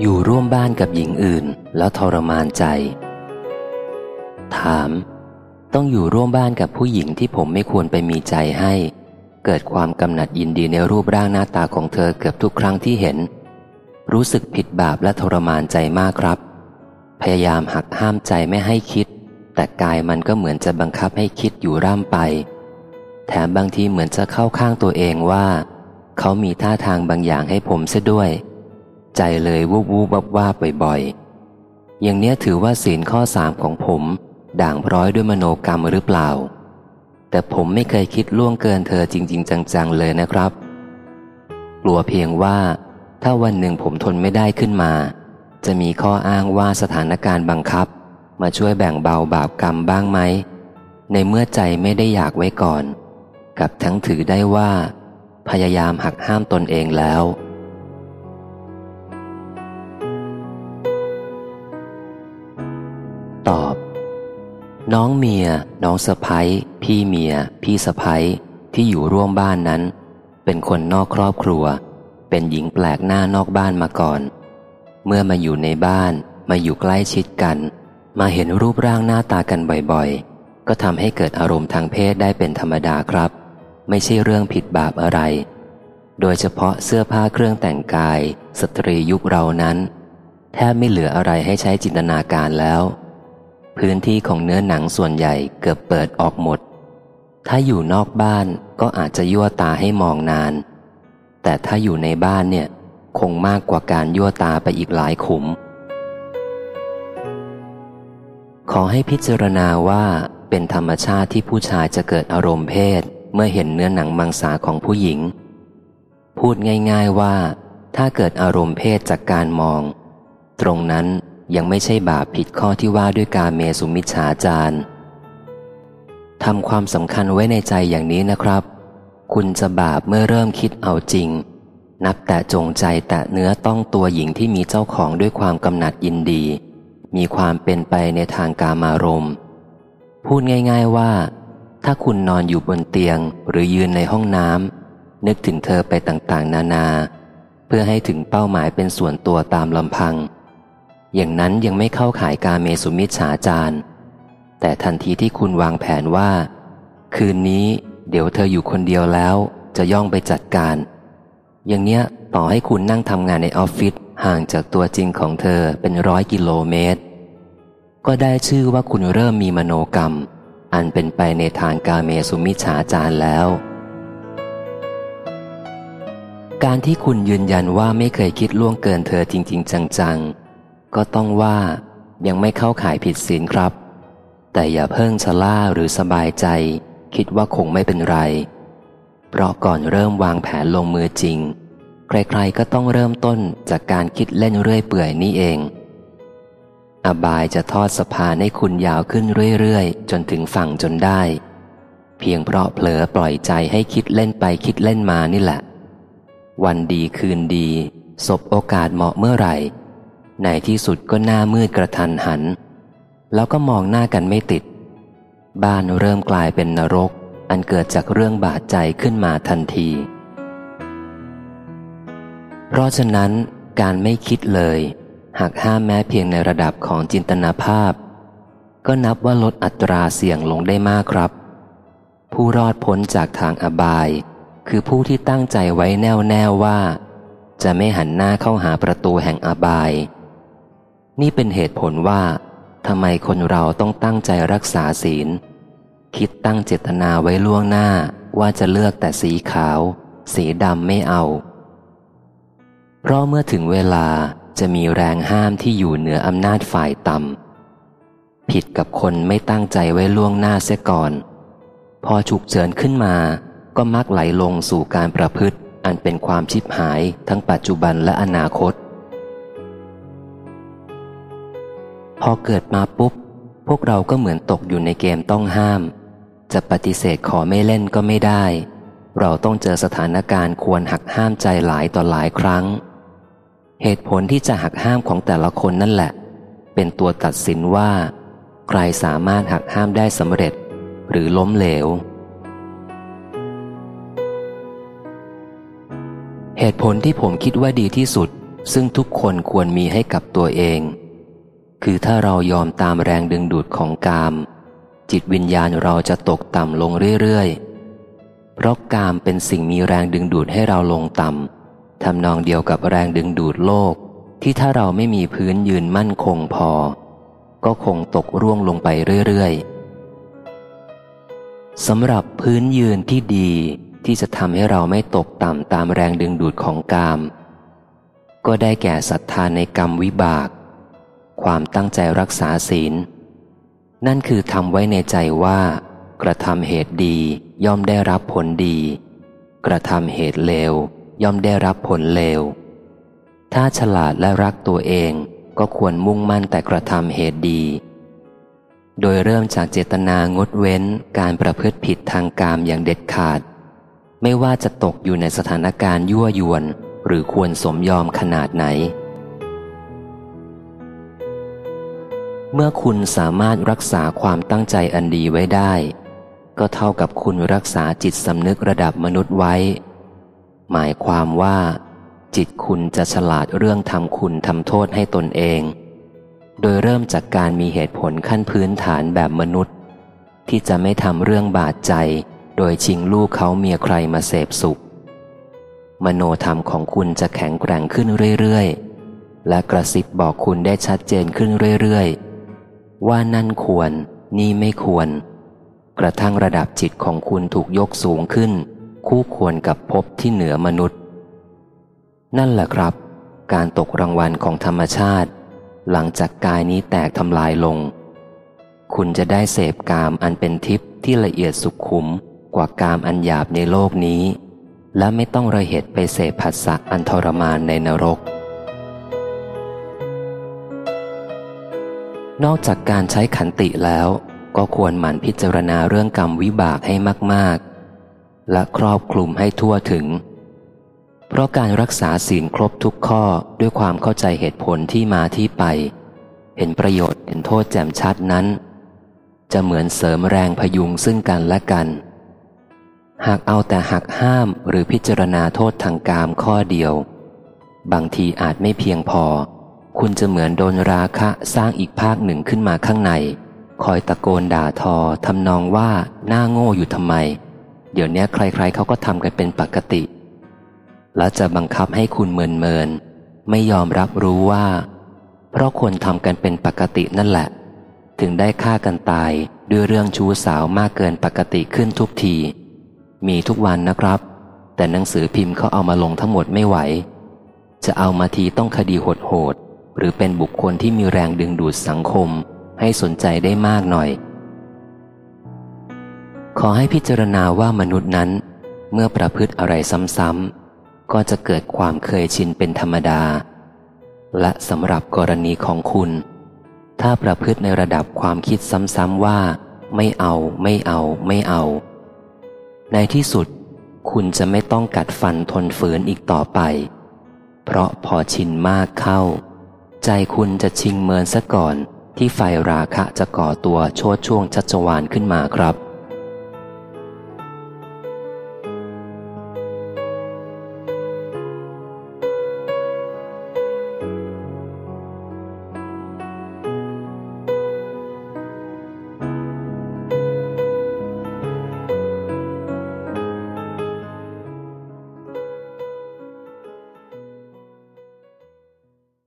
อยู่ร่วมบ้านกับหญิงอื่น แล้วทรมานใจ ถาม ต้องอยู่ร่วมบ้านกับผู้หญิงที่ผมไม่ควรไปมีใจให้ เกิดความกำหนัดยินดีในรูปร่างหน้าตาของเธอเกือบทุกครั้งที่เห็น รู้สึกผิดบาปและทรมานใจมากครับ พยายามหักห้ามใจไม่ให้คิด แต่กายมันก็เหมือนจะบังคับให้คิดอยู่ร่ำไป แถมบางทีเหมือนจะเข้าข้างตัวเองว่า เขามีท่าทางบางอย่างให้ผมเสียด้วย ใจเลยวูบวูบว่าบ่อยๆ อย่างเนี้ยถือว่าศีลข้อสามของผม ด่างพร้อยด้วยมโนกรรมหรือเปล่า แต่ผมไม่เคยคิดล่วงเกินเธอจริง ๆ จัง ๆ เลยนะครับ กลัวเพียงว่า ถ้าวันหนึ่งผมทนไม่ได้ขึ้นมา จะมีข้ออ้างว่าสถานการณ์บังคับ มาช่วยแบ่งเบาบาปกรรมบ้างไหม ในเมื่อใจไม่ได้อยากไว้ก่อน กับทั้งถือได้ว่า พยายามหักห้ามตนเองแล้ว น้องเมีย น้องสะพ้ยพี่เมีย พี่สะพ้ยที่อยู่ร่วมบ้านนั้น เป็นคนนอกครอบครัว เป็นหญิงแปลกหน้านอกบ้านมาก่อน เมื่อมาอยู่ในบ้านมาอยู่ใกล้ชิดกัน มาเห็นรูปร่างหน้าตากันบ่อยๆ ก็ทำให้เกิดอารมณ์ทางเพศได้เป็นธรรมดาครับ ไม่ใช่เรื่องผิดบาปอะไร โดยเฉพาะเสื้อผ้าเครื่องแต่งกาย สตรียุคเรานั้น แทบไม่เหลืออะไรให้ใช้จินตนาการแล้ว พื้นที่ของเนื้อหนังส่วนใหญ่เกือบเปิดออกหมด ถ้าอยู่นอกบ้านก็อาจจะยั่วตาให้มองนาน แต่ถ้าอยู่ในบ้านเนี่ย คงมากกว่าการยั่วตาไปอีกหลายขุม ขอให้พิจารณาว่าเป็นธรรมชาติที่ผู้ชายจะเกิดอารมณ์เพศ เมื่อเห็นเนื้อหนังมังสาของผู้หญิง พูดง่าย ๆว่า ถ้าเกิดอารมณ์เพศจากการมอง ตรงนั้น ยังไม่ใช่บาปผิดข้อที่ว่าด้วยการเมสุมิชฌาจารทำความสำคัญไว้ในใจอย่างนี้นะครับ คุณจะบาปเมื่อเริ่มคิดเอาจริง นับแต่จงใจแต่เนื้อต้องตัวหญิงที่มีเจ้าของด้วยความกำหนัดยินดี มีความเป็นไปในทางกามารมณ์ พูดง่าย ๆว่า ถ้าคุณนอนอยู่บนเตียงหรือยืนในห้องน้ำนึกถึงเธอไปต่างๆ นานา เพื่อให้ถึงเป้าหมายเป็นส่วนตัวตามลำพัง อย่างนั้นยังไม่เข้าข่ายการเมสุมิชฉาจารแต่ทันทีที่คุณวางแผนว่า คืนนี้เดี๋ยวเธออยู่คนเดียวแล้ว จะย่องไปจัดการ อย่างเนี้ยต่อให้คุณนั่งทำงานในออฟฟิศห่างจากตัวจริงของเธอเป็นร้อยกิโลเมตร ก็ได้ชื่อว่าคุณเริ่มมีมโนกรรม อันเป็นไปในทางกาเมสุมิชฉาจารแล้ว การที่คุณยืนยันว่าไม่เคยคิดล่วงเกินเธอจริง ๆ จังๆ ก็ต้องว่ายังไม่เข้าข่ายผิดศีลครับ แต่อย่าเพิ่งชะล่าหรือสบายใจ คิดว่าคงไม่เป็นไร เพราะก่อนเริ่มวางแผนลงมือจริง ใครๆก็ต้องเริ่มต้นจากการคิดเล่นเรื่อยเปื่อยนี่เอง อบายจะทอดสะพานให้คุณยาวขึ้นเรื่อยๆ จนถึงฝั่งจนได้ เพียงเพราะเผลอปล่อยใจให้คิดเล่นไปคิดเล่นมานี่แหละ วันดีคืนดีสบโอกาสเหมาะเมื่อไหร่ ในที่สุดก็หน้ามืดกระทันหัน แล้วก็มองหน้ากันไม่ติด บ้านเริ่มกลายเป็นนรก อันเกิดจากเรื่องบาดใจขึ้นมาทันที เพราะฉะนั้นการไม่คิดเลย หากห้ามแม้เพียงในระดับของจินตนาภาพ ก็นับว่าลดอัตราเสี่ยงลงได้มากครับ ผู้รอดพ้นจากทางอบาย คือผู้ที่ตั้งใจไว้แน่วแน่ว่า จะไม่หันหน้าเข้าหาประตูแห่งอบาย นี่เป็นเหตุผลว่าทำไมคนเราต้องตั้งใจรักษาศีล คิดตั้งเจตนาไว้ล่วงหน้าว่าจะเลือกแต่สีขาว สีดำไม่เอา เพราะเมื่อถึงเวลาจะมีแรงห้ามที่อยู่เหนืออำนาจฝ่ายต่ำผิดกับคนไม่ตั้งใจไว้ล่วงหน้าเสียก่อน พอฉุกเฉินขึ้นมาก็มักไหลลงสู่การประพฤติอันเป็นความชิบหายทั้งปัจจุบันและอนาคต อเกิดมาปุ๊บ พวกเราก็เหมือนตกอยู่ในเกมต้องห้าม จะปฏิเสธขอไม่เล่นก็ไม่ได้ เราต้องเจอสถานการณ์ควรหักห้ามใจหลายต่อหลายครั้ง เหตุผลที่จะหักห้ามของแต่ละคนนั่นแหละ เป็นตัวตัดสินว่า ใครสามารถหักห้ามได้สำเร็จ หรือล้มเหลว เหตุผลที่ผมคิดว่าดีที่สุด ซึ่งทุกคนควรมีให้กับตัวเอง คือถ้าเรายอมตามแรงดึงดูดของกาม จิตวิญญาณเราจะตกต่ำลงเรื่อยๆ เพราะกามเป็นสิ่งมีแรงดึงดูดให้เราลงต่ำทำนองเดียวกับแรงดึงดูดโลก ที่ถ้าเราไม่มีพื้นยืนมั่นคงพอ ก็คงตกร่วงลงไปเรื่อยๆสำหรับพื้นยืนที่ดีที่จะทำให้เราไม่ตกต่ำตามแรงดึงดูดของกาม ก็ได้แก่ศรัทธาในกรรมวิบาก ความตั้งใจรักษาศีล นั่นคือทำไว้ในใจว่า กระทำเหตุดีย่อมได้รับผลดี กระทำเหตุเลวย่อมได้รับผลเลว ถ้าฉลาดและรักตัวเองก็ควรมุ่งมั่นแต่กระทำเหตุดี โดยเริ่มจากเจตนางดเว้นการประพฤติผิดทางกามอย่างเด็ดขาด ไม่ว่าจะตกอยู่ในสถานการณ์ยั่วยวน หรือควรสมยอมขนาดไหน เมื่อคุณสามารถรักษาความตั้งใจอันดีไว้ได้ ก็เท่ากับคุณรักษาจิตสำนึกระดับมนุษย์ไว้ หมายความว่า จิตคุณจะฉลาดเรื่องทำคุณทำโทษให้ตนเอง โดยเริ่มจากการมีเหตุผลขั้นพื้นฐานแบบมนุษย์ ที่จะไม่ทำเรื่องบาดใจ โดยชิงลูกเขาเมียใครมาเสพสุข มโนธรรมของคุณจะแข็งแกร่งขึ้นเรื่อยๆ และกระซิบบอกคุณได้ชัดเจนขึ้นเรื่อยๆ ว่านั่นควร นี่ไม่ควร กระทั่งระดับจิตของคุณถูกยกสูงขึ้น คู่ควรกับภพที่เหนือมนุษย์ นั่นแหละครับ การตกรางวัลของธรรมชาติ หลังจากกายนี้แตกทำลายลง คุณจะได้เสพกามอันเป็นทิพย์ที่ละเอียดสุขขุมกว่ากามอันหยาบในโลกนี้ และไม่ต้องระเหตุไปเสพผัสสะอันทรมานในนรก นอกจากการใช้ขันติแล้ว ก็ควรหมั่นพิจารณาเรื่องกรรมวิบากให้มาก ๆ และครอบคลุมให้ทั่วถึง เพราะการรักษาศีลครบทุกข้อด้วยความเข้าใจเหตุผลที่มาที่ไป เห็นประโยชน์เห็นโทษแจ่มชัดนั้น จะเหมือนเสริมแรงพยุงซึ่งกันและกัน หากเอาแต่หักห้ามหรือพิจารณาโทษทางกามข้อเดียว บางทีอาจไม่เพียงพอ คุณจะเหมือนโดนราคะสร้างอีกภาคหนึ่งขึ้นมาข้างใน คอยตะโกนด่าทอทำนองว่าหน้าโง่อยู่ทำไม เดี๋ยวนี้ใครๆเขาก็ทำกันเป็นปกติ และจะบังคับให้คุณเมินเมินไม่ยอมรับรู้ว่า เพราะคนทำกันเป็นปกตินั่นแหละ ถึงได้ฆ่ากันตายด้วยเรื่องชู้สาวมากเกินปกติขึ้นทุกที มีทุกวันนะครับ แต่หนังสือพิมพ์เขาเอามาลงทั้งหมดไม่ไหว จะเอามาทีต้องคดีโหดๆ หรือเป็นบุคคลที่มีแรงดึงดูดสังคมให้สนใจได้มากหน่อย ขอให้พิจารณาว่ามนุษย์นั้น เมื่อประพฤติอะไรซ้ำๆ ก็จะเกิดความเคยชินเป็นธรรมดา และสำหรับกรณีของคุณ ถ้าประพฤติในระดับความคิดซ้ำๆว่า ไม่เอา ไม่เอา ไม่เอา ในที่สุด คุณจะไม่ต้องกัดฟันทนฝืนอีกต่อไป เพราะพอชินมากเข้า ใจคุณจะชิงเมินซะก่อนที่ไฟราคะจะก่อตัวโชดช่วงชัชวานขึ้นมาครับ